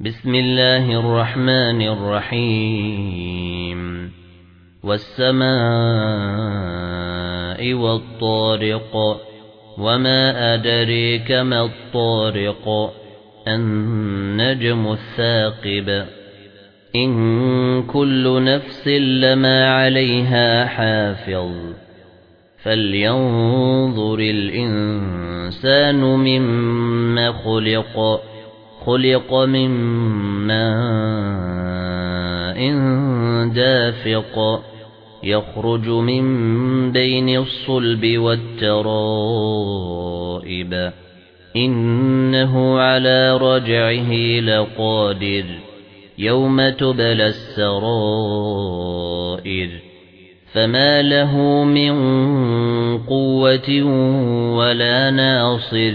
بسم الله الرحمن الرحيم. والسماء والطارق وما أدريك ما الطارق النجم الثاقب. إن كل نفس لما عليها حافظ. فلينظر الإنسان مما خلق. خُلِقَ مِن مَّاءٍ دَافِقٍ يَخْرُجُ مِن بَيْنِ الصُّلْبِ وَالتَّرَائِبِ إِنَّهُ عَلَى رَجْعِهِ لَقَادِرٌ يَوْمَ تُبْلَى السَّرَائِرُ فَمَا لَهُ مِن قُوَّةٍ وَلَا نَاصِرٍ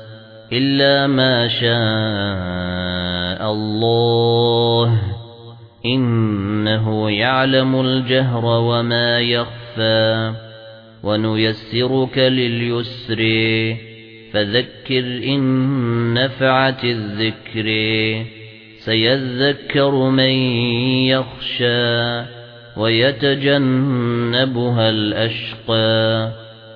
إلا ما شاء الله. إنه يعلم الجهر وما يخفى. ونيسرك لليسر. فذكر إن نفعت الذكر. سيذكر من يخشى. ويتجنبها الأشقى.